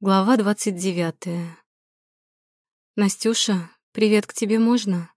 Глава двадцать девятая. «Настюша, привет к тебе можно?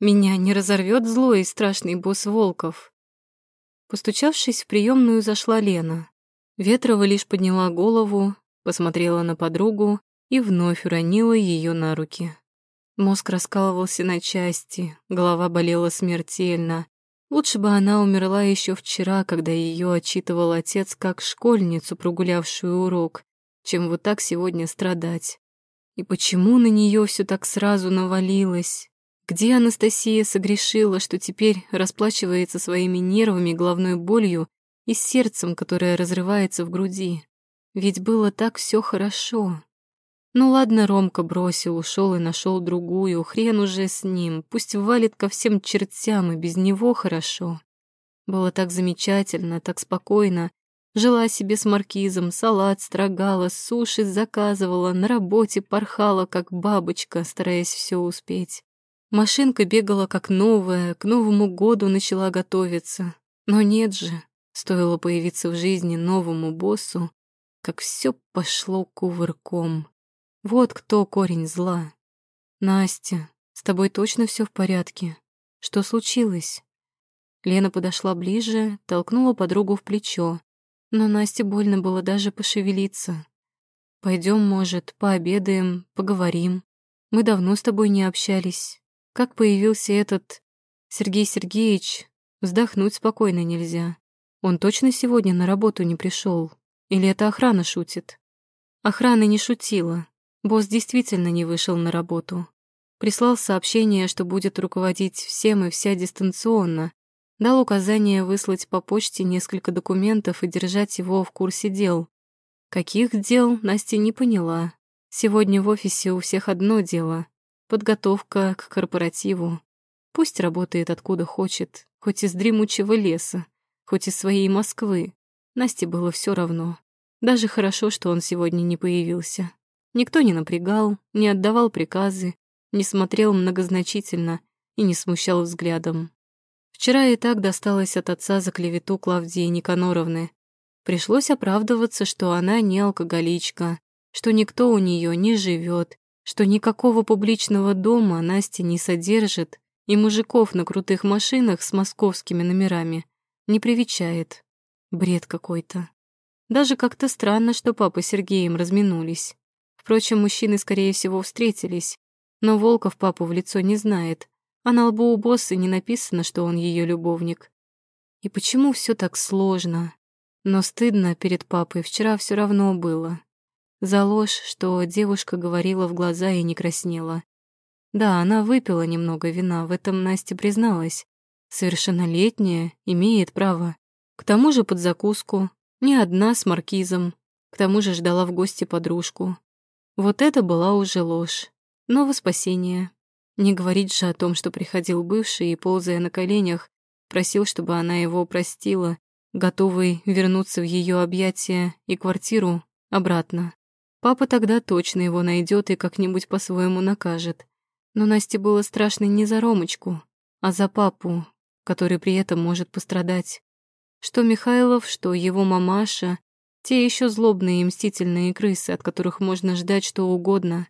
Меня не разорвет злой и страшный босс Волков». Постучавшись в приемную, зашла Лена. Ветрова лишь подняла голову, посмотрела на подругу и вновь уронила ее на руки. Мозг раскалывался на части, голова болела смертельно. Лучше бы она умерла еще вчера, когда ее отчитывал отец как школьницу, прогулявшую урок, чем вот так сегодня страдать. И почему на нее все так сразу навалилось? Где Анастасия согрешила, что теперь расплачивается своими нервами, головной болью и сердцем, которое разрывается в груди? Ведь было так все хорошо. Ну ладно, Ромка бросил, ушел и нашел другую, хрен уже с ним, пусть валит ко всем чертям, и без него хорошо. Было так замечательно, так спокойно, Жила себе с маркизом, салат строгала, суши заказывала, на работе порхала, как бабочка, стараясь все успеть. Машинка бегала как новая, к Новому году начала готовиться. Но нет же, стоило появиться в жизни новому боссу, как все пошло кувырком. Вот кто корень зла. Настя, с тобой точно все в порядке? Что случилось? Лена подошла ближе, толкнула подругу в плечо но Насте больно было даже пошевелиться. Пойдем, может, пообедаем, поговорим. Мы давно с тобой не общались. Как появился этот Сергей Сергеевич, вздохнуть спокойно нельзя. Он точно сегодня на работу не пришел? Или это охрана шутит? Охрана не шутила. Босс действительно не вышел на работу. Прислал сообщение, что будет руководить всем и вся дистанционно, Дал указание выслать по почте несколько документов и держать его в курсе дел. Каких дел, Настя не поняла. Сегодня в офисе у всех одно дело — подготовка к корпоративу. Пусть работает откуда хочет, хоть из дремучего леса, хоть из своей Москвы. Насте было все равно. Даже хорошо, что он сегодня не появился. Никто не напрягал, не отдавал приказы, не смотрел многозначительно и не смущал взглядом. Вчера и так досталось от отца за клевету Клавдии Никаноровны. Пришлось оправдываться, что она не алкоголичка, что никто у нее не живет, что никакого публичного дома Настя не содержит и мужиков на крутых машинах с московскими номерами не привечает. Бред какой-то. Даже как-то странно, что папа с Сергеем разминулись. Впрочем, мужчины, скорее всего, встретились, но Волков папу в лицо не знает, а на лбу у босса не написано, что он ее любовник. И почему все так сложно? Но стыдно перед папой вчера все равно было. За ложь, что девушка говорила в глаза и не краснела. Да, она выпила немного вина, в этом Настя призналась. Совершеннолетняя, имеет право. К тому же под закуску, не одна с маркизом. К тому же ждала в гости подружку. Вот это была уже ложь. Но во спасение. Не говорить же о том, что приходил бывший и, ползая на коленях, просил, чтобы она его простила, готовый вернуться в ее объятия и квартиру обратно. Папа тогда точно его найдет и как-нибудь по-своему накажет. Но Насте было страшно не за Ромочку, а за папу, который при этом может пострадать. Что Михайлов, что его мамаша, те еще злобные и мстительные крысы, от которых можно ждать что угодно.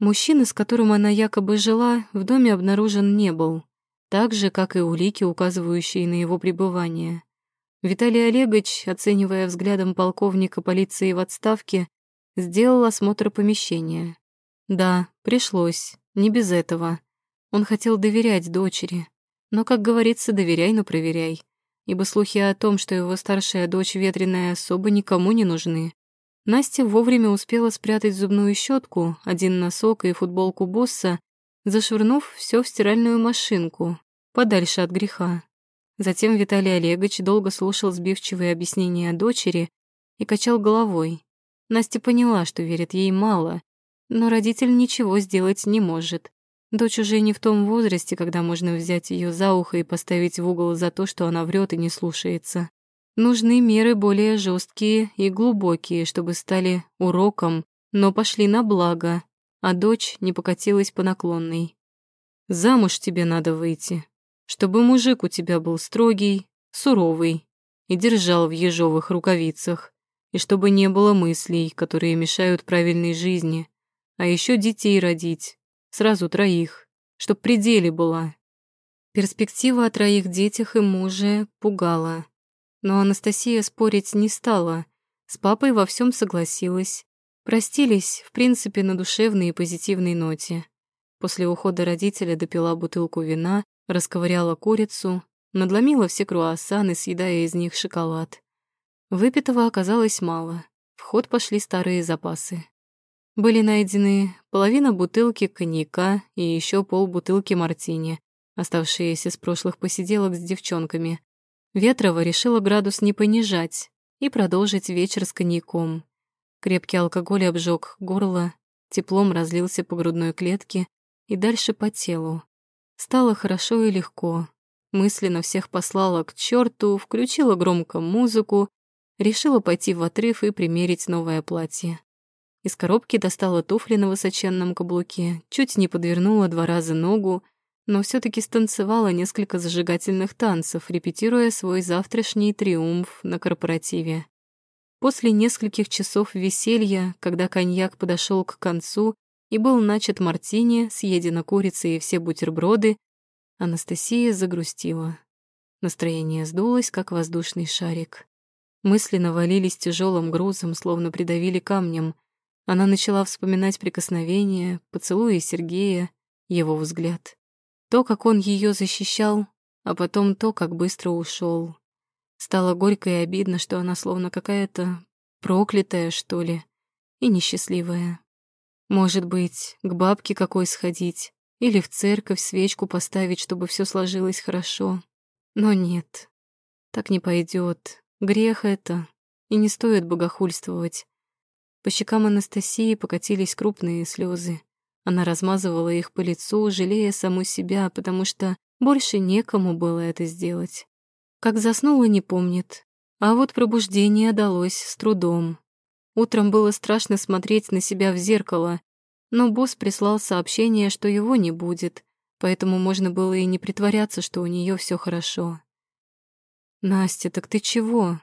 Мужчина, с которым она якобы жила, в доме обнаружен не был, так же, как и улики, указывающие на его пребывание. Виталий Олегович, оценивая взглядом полковника полиции в отставке, сделал осмотр помещения. Да, пришлось, не без этого. Он хотел доверять дочери. Но, как говорится, доверяй, но проверяй. Ибо слухи о том, что его старшая дочь ветреная особо никому не нужны. Настя вовремя успела спрятать зубную щетку, один носок и футболку босса, зашвырнув все в стиральную машинку, подальше от греха. Затем Виталий Олегович долго слушал сбивчивые объяснения дочери и качал головой. Настя поняла, что верит ей мало, но родитель ничего сделать не может. Дочь уже не в том возрасте, когда можно взять ее за ухо и поставить в угол за то, что она врет и не слушается. Нужны меры более жесткие и глубокие, чтобы стали уроком, но пошли на благо, а дочь не покатилась по наклонной. Замуж тебе надо выйти, чтобы мужик у тебя был строгий, суровый и держал в ежовых рукавицах, И чтобы не было мыслей, которые мешают правильной жизни. А еще детей родить. Сразу троих. Чтоб пределе была. Перспектива о троих детях и муже пугала. Но Анастасия спорить не стала. С папой во всем согласилась. Простились, в принципе, на душевной и позитивной ноте. После ухода родителя допила бутылку вина, расковыряла курицу, надломила все круассаны, съедая из них шоколад. Выпитого оказалось мало. В ход пошли старые запасы. Были найдены половина бутылки коньяка и еще полбутылки мартини, оставшиеся с прошлых посиделок с девчонками. Ветрова решила градус не понижать и продолжить вечер с коньяком. Крепкий алкоголь обжег горло, теплом разлился по грудной клетке и дальше по телу. Стало хорошо и легко. Мысленно всех послала к черту, включила громко музыку, решила пойти в отрыв и примерить новое платье. Из коробки достала туфли на высоченном каблуке, чуть не подвернула два раза ногу, но все таки станцевала несколько зажигательных танцев, репетируя свой завтрашний триумф на корпоративе. После нескольких часов веселья, когда коньяк подошел к концу и был начат мартини, съедена курица и все бутерброды, Анастасия загрустила. Настроение сдулось, как воздушный шарик. Мысли навалились тяжелым грузом, словно придавили камнем. Она начала вспоминать прикосновения, поцелуи Сергея, его взгляд. То, как он ее защищал, а потом то, как быстро ушел. Стало горько и обидно, что она словно какая-то проклятая, что ли, и несчастливая. Может быть, к бабке какой сходить или в церковь свечку поставить, чтобы все сложилось хорошо. Но нет, так не пойдет. Грех это, и не стоит богохульствовать. По щекам Анастасии покатились крупные слезы. Она размазывала их по лицу, жалея саму себя, потому что больше некому было это сделать. Как заснула, не помнит. А вот пробуждение далось с трудом. Утром было страшно смотреть на себя в зеркало, но босс прислал сообщение, что его не будет, поэтому можно было и не притворяться, что у нее все хорошо. «Настя, так ты чего?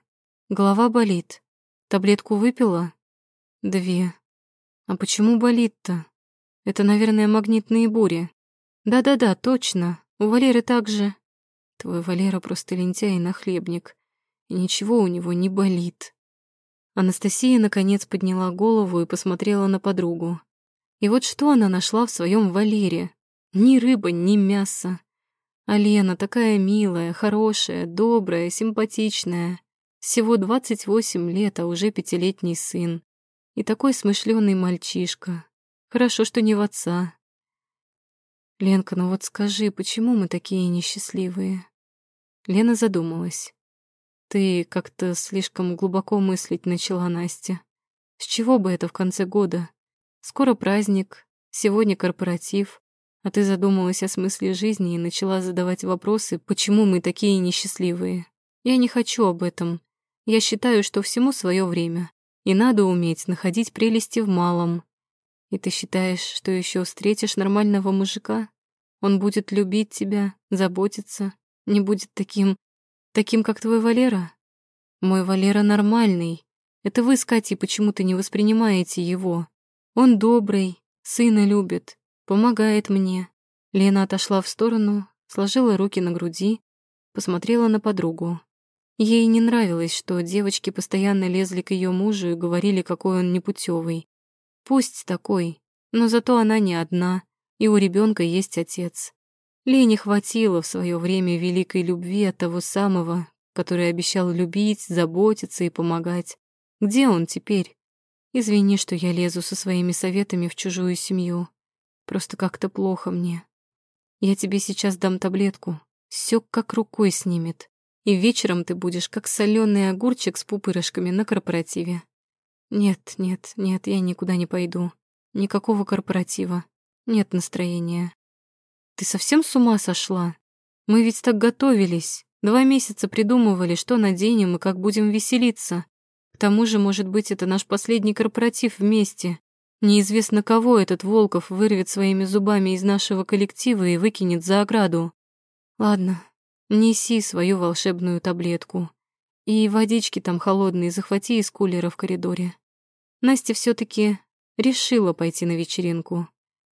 Голова болит. Таблетку выпила?» «Две. А почему болит-то?» Это, наверное, магнитные бури. Да-да-да, точно. У Валеры также. Твой Валера просто лентяй и нахлебник. И ничего у него не болит. Анастасия, наконец, подняла голову и посмотрела на подругу. И вот что она нашла в своем Валере. Ни рыба, ни мясо. А Лена такая милая, хорошая, добрая, симпатичная. Всего 28 лет, а уже пятилетний сын. И такой смышленый мальчишка. Хорошо, что не в отца. Ленка, ну вот скажи, почему мы такие несчастливые? Лена задумалась. Ты как-то слишком глубоко мыслить начала, Настя. С чего бы это в конце года? Скоро праздник, сегодня корпоратив, а ты задумалась о смысле жизни и начала задавать вопросы, почему мы такие несчастливые. Я не хочу об этом. Я считаю, что всему свое время, и надо уметь находить прелести в малом, и ты считаешь, что еще встретишь нормального мужика? Он будет любить тебя, заботиться, не будет таким... таким, как твой Валера? Мой Валера нормальный. Это вы с Катей почему-то не воспринимаете его. Он добрый, сына любит, помогает мне. Лена отошла в сторону, сложила руки на груди, посмотрела на подругу. Ей не нравилось, что девочки постоянно лезли к ее мужу и говорили, какой он непутевый. Пусть такой, но зато она не одна, и у ребенка есть отец. Лене хватило в свое время великой любви от того самого, который обещал любить, заботиться и помогать. Где он теперь? Извини, что я лезу со своими советами в чужую семью. Просто как-то плохо мне. Я тебе сейчас дам таблетку. Все как рукой снимет. И вечером ты будешь как соленый огурчик с пупырышками на корпоративе. Нет, нет, нет, я никуда не пойду. Никакого корпоратива. Нет настроения. Ты совсем с ума сошла? Мы ведь так готовились. Два месяца придумывали, что наденем и как будем веселиться. К тому же, может быть, это наш последний корпоратив вместе. Неизвестно, кого этот Волков вырвет своими зубами из нашего коллектива и выкинет за ограду. Ладно, неси свою волшебную таблетку. И водички там холодные захвати из кулера в коридоре. Настя все таки решила пойти на вечеринку.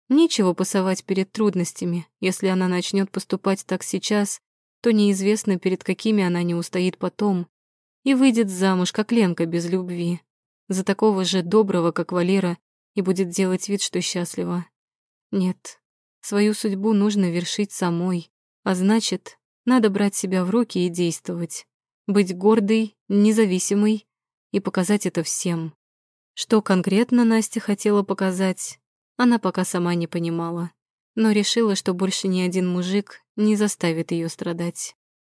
Нечего пасовать перед трудностями. Если она начнет поступать так сейчас, то неизвестно, перед какими она не устоит потом, и выйдет замуж, как Ленка, без любви, за такого же доброго, как Валера, и будет делать вид, что счастлива. Нет, свою судьбу нужно вершить самой, а значит, надо брать себя в руки и действовать, быть гордой, независимой и показать это всем. Что конкретно Настя хотела показать, она пока сама не понимала, но решила, что больше ни один мужик не заставит ее страдать.